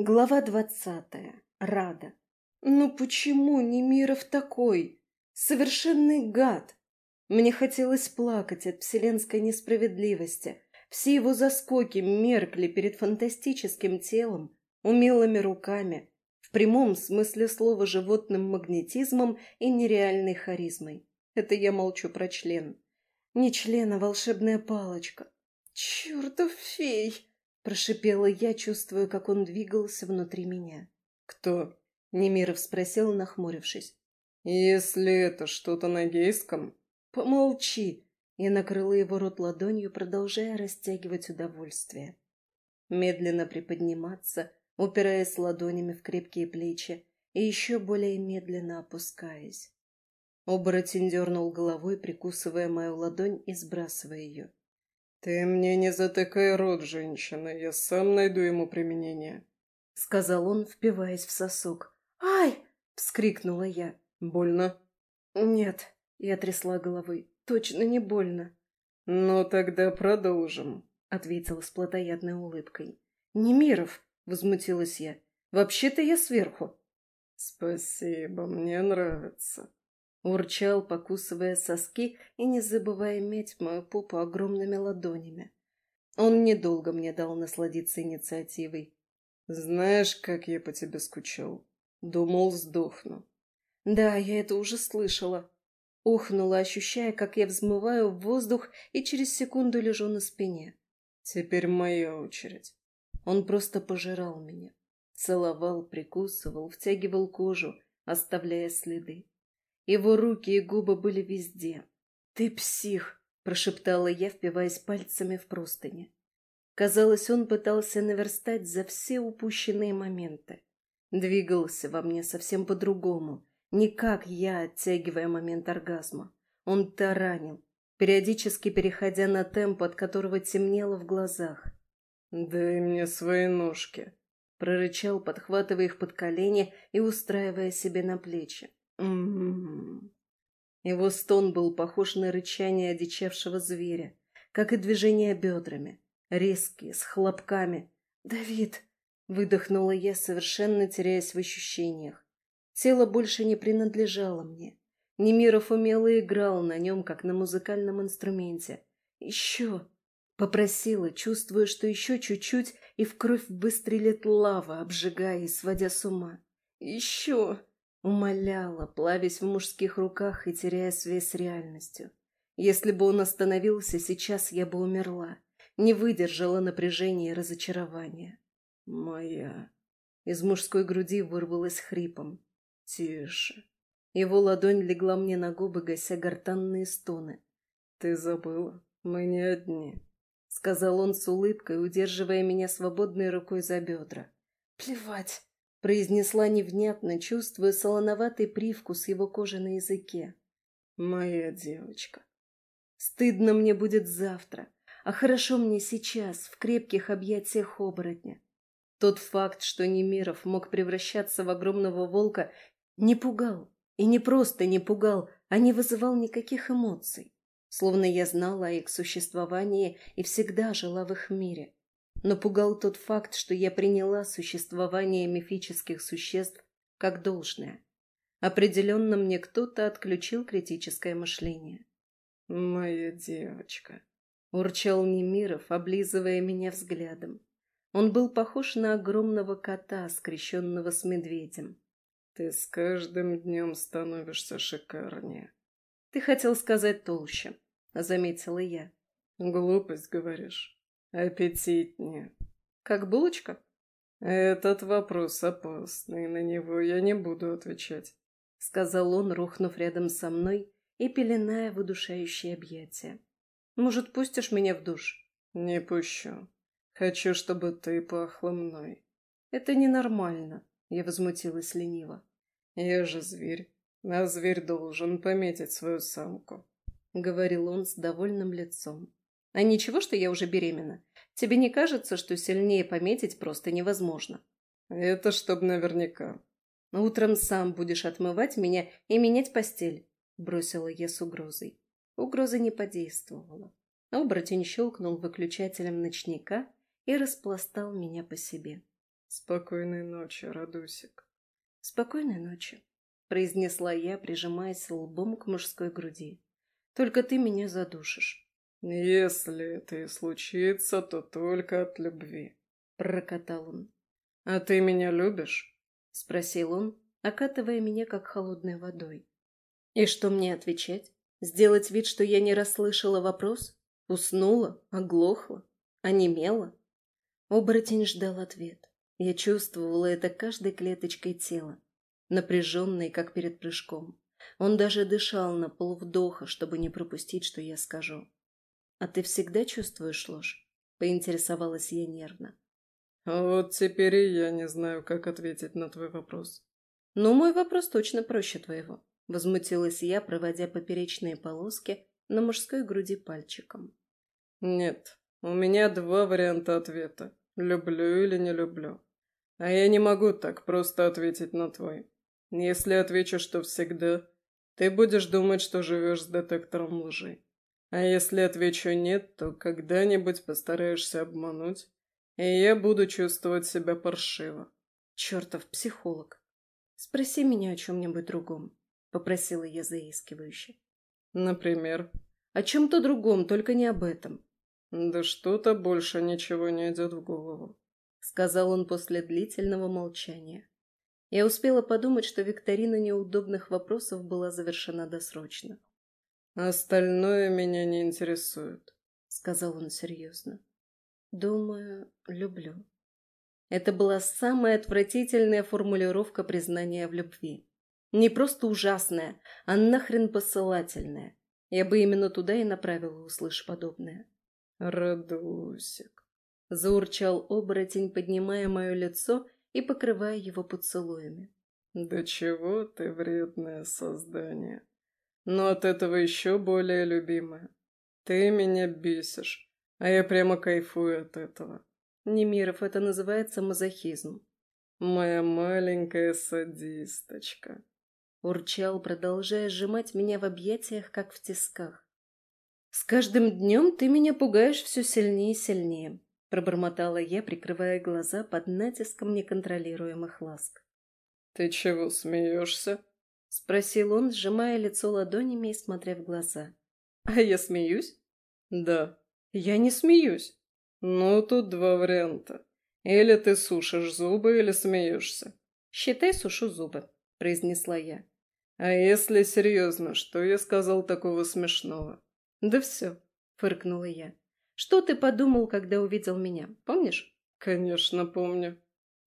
Глава двадцатая. Рада. Ну почему Немиров такой? Совершенный гад. Мне хотелось плакать от вселенской несправедливости. Все его заскоки меркли перед фантастическим телом, умелыми руками, в прямом смысле слова животным магнетизмом и нереальной харизмой. Это я молчу про член. Не член, а волшебная палочка. Чертов фей! Прошипела я, чувствуя, как он двигался внутри меня. «Кто?» — Немиров спросил, нахмурившись. «Если это что-то на гейском...» «Помолчи!» Я накрыла его рот ладонью, продолжая растягивать удовольствие. Медленно приподниматься, упираясь ладонями в крепкие плечи и еще более медленно опускаясь. Оборотень дернул головой, прикусывая мою ладонь и сбрасывая ее. «Ты мне не затыкай рот, женщина, я сам найду ему применение», — сказал он, впиваясь в сосок. «Ай!» — вскрикнула я. «Больно?» «Нет», — я трясла головой, — «точно не больно». «Ну, тогда продолжим», — ответил с плотоядной улыбкой. «Немиров!» — возмутилась я. «Вообще-то я сверху». «Спасибо, мне нравится», Урчал, покусывая соски и не забывая иметь мою попу огромными ладонями. Он недолго мне дал насладиться инициативой. «Знаешь, как я по тебе скучал? Думал, сдохну». «Да, я это уже слышала». Ухнула, ощущая, как я взмываю в воздух и через секунду лежу на спине. «Теперь моя очередь». Он просто пожирал меня. Целовал, прикусывал, втягивал кожу, оставляя следы. Его руки и губы были везде. «Ты псих!» – прошептала я, впиваясь пальцами в простыни. Казалось, он пытался наверстать за все упущенные моменты. Двигался во мне совсем по-другому, не как я, оттягивая момент оргазма. Он таранил, периодически переходя на темп, от которого темнело в глазах. «Дай мне свои ножки», — прорычал, подхватывая их под колени и устраивая себе на плечи. М-м-м. Его стон был похож на рычание одичавшего зверя, как и движение бедрами, резкие, с хлопками. «Давид!» — выдохнула я, совершенно теряясь в ощущениях. Тело больше не принадлежало мне. Немиров умело играл на нем, как на музыкальном инструменте. «Еще!» — попросила, чувствуя, что еще чуть-чуть, и в кровь выстрелит лава, обжигая и сводя с ума. «Еще!» Умоляла, плавясь в мужских руках и теряя связь с реальностью. Если бы он остановился, сейчас я бы умерла. Не выдержала напряжения и разочарования. «Моя...» Из мужской груди вырвалась хрипом. «Тише». Его ладонь легла мне на губы, гася гортанные стоны. «Ты забыла, мы не одни», — сказал он с улыбкой, удерживая меня свободной рукой за бедра. «Плевать!» Произнесла невнятно, чувствуя солоноватый привкус его кожи на языке. «Моя девочка». Стыдно мне будет завтра, а хорошо мне сейчас, в крепких объятиях оборотня. Тот факт, что Немиров мог превращаться в огромного волка, не пугал. И не просто не пугал, а не вызывал никаких эмоций. Словно я знала о их существовании и всегда жила в их мире но пугал тот факт, что я приняла существование мифических существ как должное. Определенно мне кто-то отключил критическое мышление. «Моя девочка», — урчал Немиров, облизывая меня взглядом. Он был похож на огромного кота, скрещенного с медведем. «Ты с каждым днем становишься шикарнее». «Ты хотел сказать толще», — заметила я. «Глупость, говоришь». Аппетитнее. Как булочка? Этот вопрос опасный, на него я не буду отвечать. Сказал он, рухнув рядом со мной и пеленая в удушающее объятия. Может, пустишь меня в душ? Не пущу. Хочу, чтобы ты пахла мной. Это ненормально, я возмутилась лениво. Я же зверь, а зверь должен пометить свою самку. Говорил он с довольным лицом. А ничего, что я уже беременна? Тебе не кажется, что сильнее пометить просто невозможно? Это чтоб наверняка. Утром сам будешь отмывать меня и менять постель, бросила я с угрозой. Угроза не подействовала. Оборотень щелкнул выключателем ночника и распластал меня по себе. Спокойной ночи, Радусик. Спокойной ночи, произнесла я, прижимаясь лбом к мужской груди. Только ты меня задушишь. Если это и случится, то только от любви, прокатал он. А ты меня любишь? спросил он, окатывая меня как холодной водой. И что мне отвечать? Сделать вид, что я не расслышала вопрос? Уснула? Оглохла? Онемела? Оборотень ждал ответ. Я чувствовала это каждой клеточкой тела, напряженной, как перед прыжком. Он даже дышал на полвдоха, чтобы не пропустить, что я скажу. «А ты всегда чувствуешь ложь?» — поинтересовалась я нервно. «Вот теперь и я не знаю, как ответить на твой вопрос». «Ну, мой вопрос точно проще твоего», — возмутилась я, проводя поперечные полоски на мужской груди пальчиком. «Нет, у меня два варианта ответа. Люблю или не люблю. А я не могу так просто ответить на твой. Если отвечу, что всегда, ты будешь думать, что живешь с детектором лжи. А если отвечу нет, то когда-нибудь постараешься обмануть, и я буду чувствовать себя паршиво. Чертов психолог. Спроси меня о чем-нибудь другом, попросила я заискивающе. Например? О чем-то другом, только не об этом. Да что-то больше ничего не идет в голову. — сказал он после длительного молчания. Я успела подумать, что викторина неудобных вопросов была завершена досрочно. «Остальное меня не интересует», — сказал он серьезно. «Думаю, люблю». Это была самая отвратительная формулировка признания в любви. Не просто ужасная, а нахрен посылательная. Я бы именно туда и направила, услышь подобное. «Радусик», Заурчал оборотень, поднимая мое лицо и покрывая его поцелуями. «Да чего ты вредное создание! Но от этого еще более любимое. Ты меня бесишь, а я прямо кайфую от этого». Немиров, это называется мазохизм. «Моя маленькая садисточка», — урчал, продолжая сжимать меня в объятиях, как в тисках. «С каждым днем ты меня пугаешь все сильнее и сильнее», Пробормотала я, прикрывая глаза под натиском неконтролируемых ласк. «Ты чего смеешься?» — спросил он, сжимая лицо ладонями и смотря в глаза. «А я смеюсь?» «Да». «Я не смеюсь». «Ну, тут два варианта. Или ты сушишь зубы, или смеешься». «Считай, сушу зубы», — произнесла я. «А если серьезно, что я сказал такого смешного?» «Да все», — фыркнула я. Что ты подумал, когда увидел меня? Помнишь? Конечно, помню.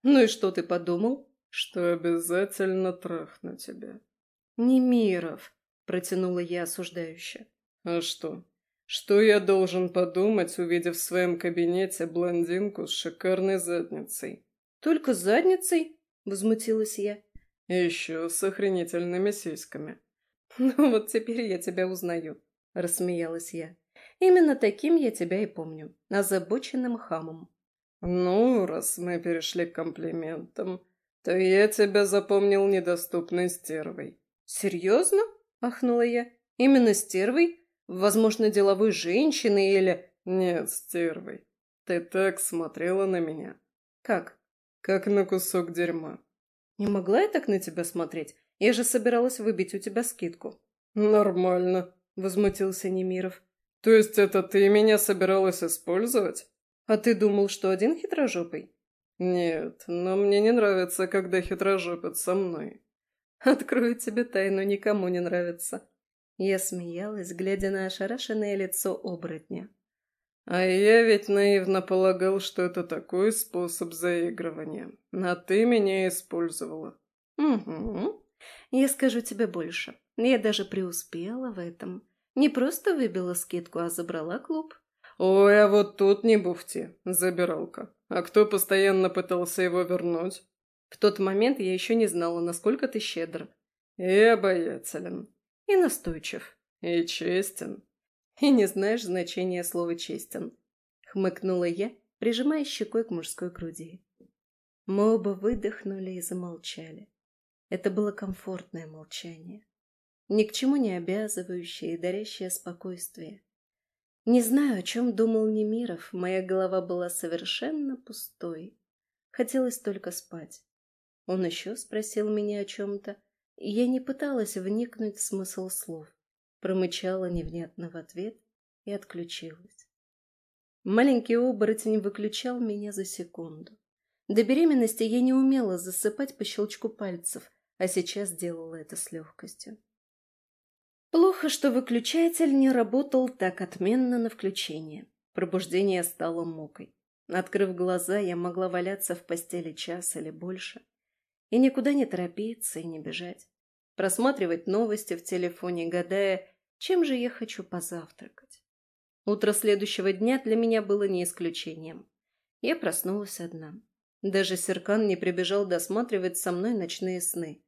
Ну и что ты подумал? Что обязательно трахну тебя. Немиров, протянула я осуждающе. А что? Что я должен подумать, увидев в своем кабинете блондинку с шикарной задницей? Только с задницей? Возмутилась я. Еще с охренительными сиськами. Ну вот теперь я тебя узнаю, рассмеялась я. Именно таким я тебя и помню, озабоченным хамом. Ну, раз мы перешли к комплиментам, то я тебя запомнил недоступной стервой. Серьезно? Ахнула я. Именно стервой? Возможно, деловой женщиной или... Нет, стервой. Ты так смотрела на меня. Как? Как на кусок дерьма. Не могла я так на тебя смотреть? Я же собиралась выбить у тебя скидку. Нормально, возмутился Немиров. «То есть это ты меня собиралась использовать?» «А ты думал, что один хитрожопый?» «Нет, но мне не нравится, когда хитрожопят со мной». «Открою тебе тайну, никому не нравится». Я смеялась, глядя на ошарашенное лицо оборотня. «А я ведь наивно полагал, что это такой способ заигрывания. А ты меня использовала». «Угу. Я скажу тебе больше. Я даже преуспела в этом. Не просто выбила скидку, а забрала клуб. Ой, а вот тут не буфти, забиралка. А кто постоянно пытался его вернуть? В тот момент я еще не знала, насколько ты щедр. И обаятелен. И настойчив. И честен. И не знаешь значения слова «честен». Хмыкнула я, прижимая щекой к мужской груди. Мы оба выдохнули и замолчали. Это было комфортное молчание ни к чему не обязывающее и дарящее спокойствие. Не знаю, о чем думал Немиров, моя голова была совершенно пустой. Хотелось только спать. Он еще спросил меня о чем-то, и я не пыталась вникнуть в смысл слов. Промычала невнятно в ответ и отключилась. Маленький оборотень выключал меня за секунду. До беременности я не умела засыпать по щелчку пальцев, а сейчас делала это с легкостью. Плохо, что выключатель не работал так отменно на включение. Пробуждение стало мукой. Открыв глаза, я могла валяться в постели час или больше. И никуда не торопиться и не бежать. Просматривать новости в телефоне, гадая, чем же я хочу позавтракать. Утро следующего дня для меня было не исключением. Я проснулась одна. Даже Серкан не прибежал досматривать со мной ночные сны.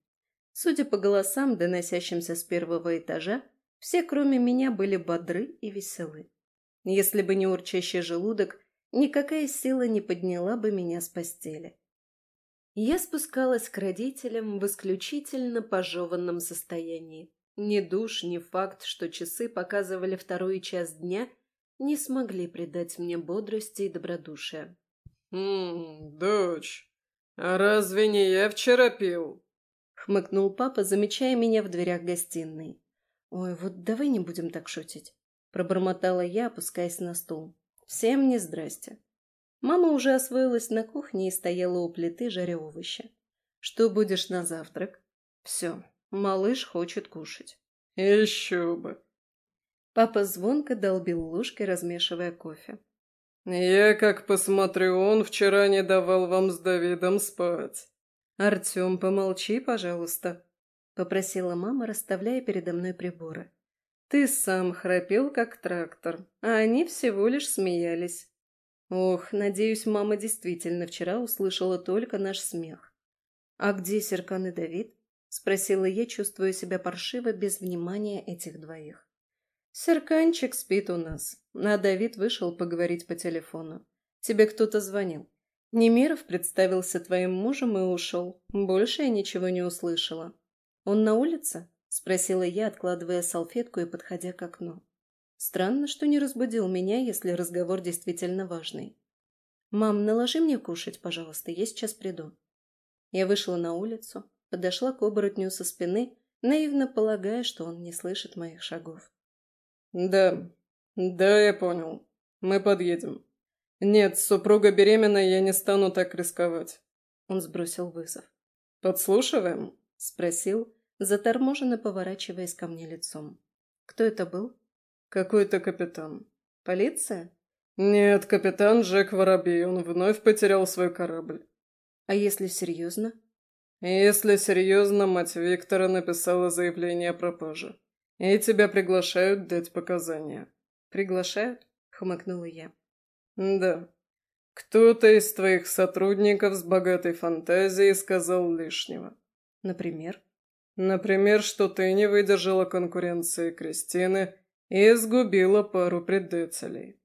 Судя по голосам, доносящимся с первого этажа, все, кроме меня, были бодры и веселы. Если бы не урчащий желудок, никакая сила не подняла бы меня с постели. Я спускалась к родителям в исключительно пожеванном состоянии. Ни душ, ни факт, что часы показывали второй час дня, не смогли придать мне бодрости и добродушия. «Хм, дочь, а разве не я вчера пил?» Хмыкнул папа, замечая меня в дверях гостиной. «Ой, вот давай не будем так шутить», — пробормотала я, опускаясь на стул. «Всем не здрасте». Мама уже освоилась на кухне и стояла у плиты, жаря овощи. «Что будешь на завтрак?» «Все, малыш хочет кушать». «Еще бы!» Папа звонко долбил ложкой, размешивая кофе. «Я, как посмотрю, он вчера не давал вам с Давидом спать». «Артем, помолчи, пожалуйста», — попросила мама, расставляя передо мной приборы. «Ты сам храпел, как трактор, а они всего лишь смеялись». Ох, надеюсь, мама действительно вчера услышала только наш смех. «А где Серкан и Давид?» — спросила я, чувствуя себя паршиво без внимания этих двоих. «Серканчик спит у нас, а Давид вышел поговорить по телефону. Тебе кто-то звонил?» Немиров представился твоим мужем и ушел. Больше я ничего не услышала. Он на улице? Спросила я, откладывая салфетку и подходя к окну. Странно, что не разбудил меня, если разговор действительно важный. «Мам, наложи мне кушать, пожалуйста, я сейчас приду». Я вышла на улицу, подошла к оборотню со спины, наивно полагая, что он не слышит моих шагов. «Да, да, я понял. Мы подъедем». «Нет, супруга беременна, я не стану так рисковать». Он сбросил вызов. «Подслушиваем?» — спросил, заторможенно поворачиваясь ко мне лицом. «Кто это был?» «Какой-то капитан». «Полиция?» «Нет, капитан Джек Воробей. Он вновь потерял свой корабль». «А если серьезно?» «Если серьезно, мать Виктора написала заявление о пропаже. И тебя приглашают дать показания». «Приглашают?» — хмыкнула я. «Да. Кто-то из твоих сотрудников с богатой фантазией сказал лишнего». «Например?» «Например, что ты не выдержала конкуренции Кристины и сгубила пару предателей».